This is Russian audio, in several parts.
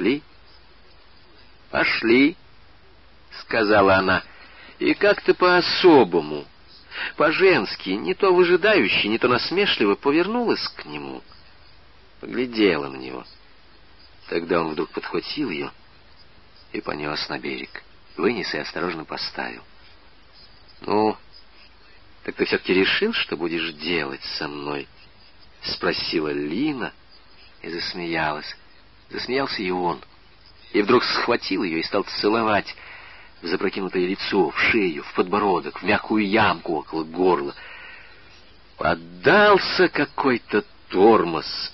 Пошли. Пошли, сказала она, и как-то по-особому, по-женски, не то выжидающе, не то насмешливо повернулась к нему, поглядела на него. Тогда он вдруг подхватил ее и понес на берег, вынес и осторожно поставил. «Ну, так ты все-таки решил, что будешь делать со мной?» — спросила Лина и засмеялась. Засмеялся и он. И вдруг схватил ее и стал целовать в запрокинутое лицо, в шею, в подбородок, в мягкую ямку около горла. Поддался какой-то тормоз.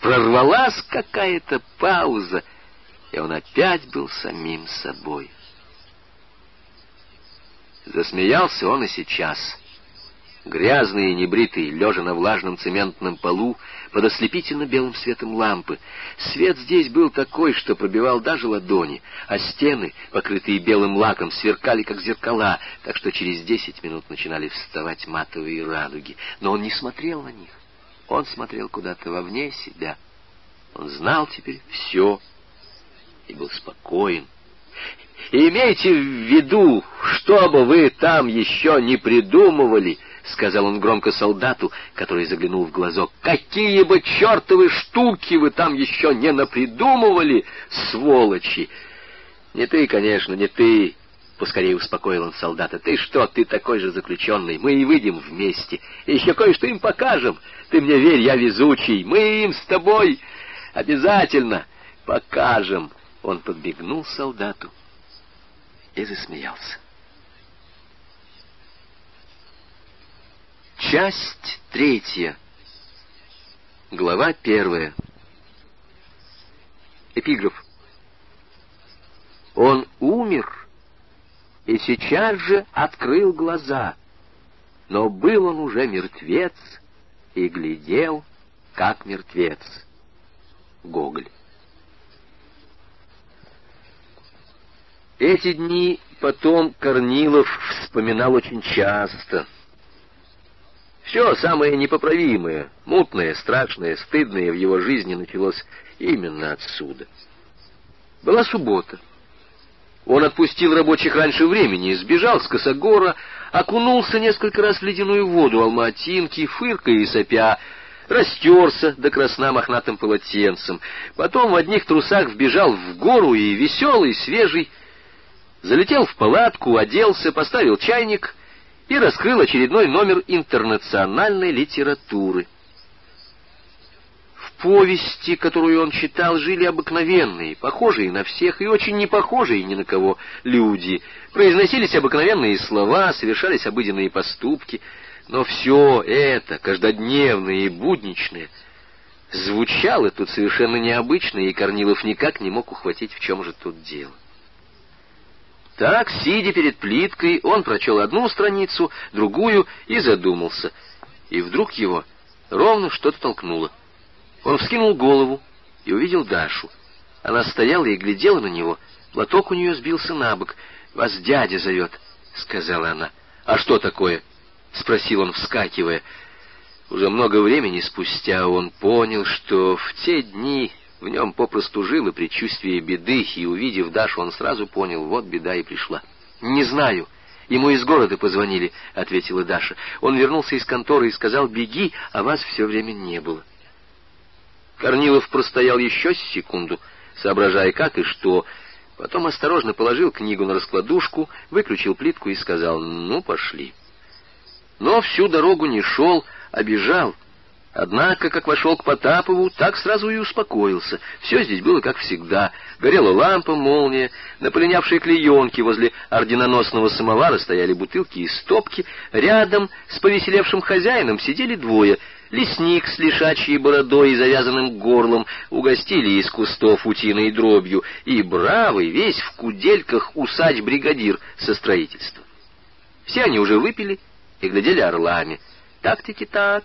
Прорвалась какая-то пауза, и он опять был самим собой. Засмеялся он и сейчас — Грязный и небритый, лежа на влажном цементном полу, под ослепительно белым светом лампы. Свет здесь был такой, что пробивал даже ладони, а стены, покрытые белым лаком, сверкали, как зеркала, так что через десять минут начинали вставать матовые радуги. Но он не смотрел на них. Он смотрел куда-то вовне себя. Он знал теперь все и был спокоен. Имейте в виду, что бы вы там еще не придумывали —— сказал он громко солдату, который заглянул в глазок. «Какие бы чертовы штуки вы там еще не напридумывали, сволочи!» «Не ты, конечно, не ты!» — поскорее успокоил он солдата. «Ты что, ты такой же заключенный? Мы и выйдем вместе. Еще кое-что им покажем. Ты мне верь, я везучий. Мы им с тобой обязательно покажем!» Он подбегнул солдату и засмеялся. Часть третья. Глава первая. Эпиграф. Он умер и сейчас же открыл глаза, но был он уже мертвец и глядел, как мертвец. Гоголь. Эти дни потом Корнилов вспоминал очень часто — все самое непоправимое, мутное, страшное, стыдное в его жизни началось именно отсюда. Была суббота. Он отпустил рабочих раньше времени, сбежал с Косогора, окунулся несколько раз в ледяную воду Алматинки, фыркая и сопя, растерся до красна мохнатым полотенцем, потом в одних трусах вбежал в гору и, веселый, свежий, залетел в палатку, оделся, поставил чайник — и раскрыл очередной номер интернациональной литературы. В повести, которую он читал, жили обыкновенные, похожие на всех и очень не похожие ни на кого люди. Произносились обыкновенные слова, совершались обыденные поступки, но все это, каждодневное и будничное, звучало тут совершенно необычно, и Корнилов никак не мог ухватить, в чем же тут дело. Так, сидя перед плиткой, он прочел одну страницу, другую и задумался. И вдруг его ровно что-то толкнуло. Он вскинул голову и увидел Дашу. Она стояла и глядела на него. Платок у нее сбился на бок. «Вас дядя зовет», — сказала она. «А что такое?» — спросил он, вскакивая. Уже много времени спустя он понял, что в те дни в нем попросту жило предчувствие беды, и, увидев Дашу, он сразу понял, вот беда и пришла. «Не знаю. Ему из города позвонили», — ответила Даша. «Он вернулся из конторы и сказал, беги, а вас все время не было». Корнилов простоял еще секунду, соображая, как и что, потом осторожно положил книгу на раскладушку, выключил плитку и сказал «ну, пошли». Но всю дорогу не шел, а бежал, Однако, как вошел к Потапову, так сразу и успокоился. Все здесь было как всегда. Горела лампа, молния, на полинявшей возле орденоносного самовара стояли бутылки и стопки. Рядом с повеселевшим хозяином сидели двое. Лесник с лишачьей бородой и завязанным горлом угостили из кустов утиной дробью, и бравый, весь в кудельках усач-бригадир со строительства. Все они уже выпили и глядели орлами. Так-таки так,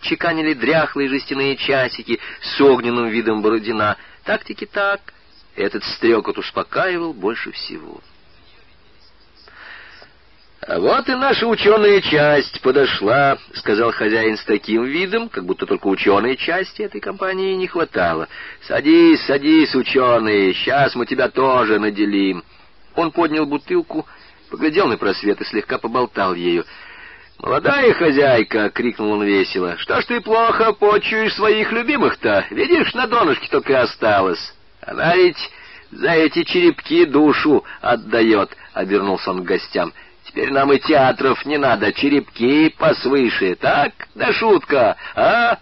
чеканили дряхлые жестяные часики с огненным видом Бородина. Тактики так. Этот стрекот успокаивал больше всего. «А вот и наша ученая часть подошла», — сказал хозяин с таким видом, как будто только ученой части этой компании не хватало. «Садись, садись, ученый, сейчас мы тебя тоже наделим». Он поднял бутылку, поглядел на просвет и слегка поболтал ею. «Молодая хозяйка!» — крикнул он весело. «Что ж ты плохо почуешь своих любимых-то? Видишь, на донышке только и осталось. Она ведь за эти черепки душу отдает!» — обернулся он к гостям. Теперь нам и театров не надо, черепки посвыше. Так, да шутка, а?»